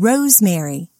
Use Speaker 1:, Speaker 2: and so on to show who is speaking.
Speaker 1: Rosemary.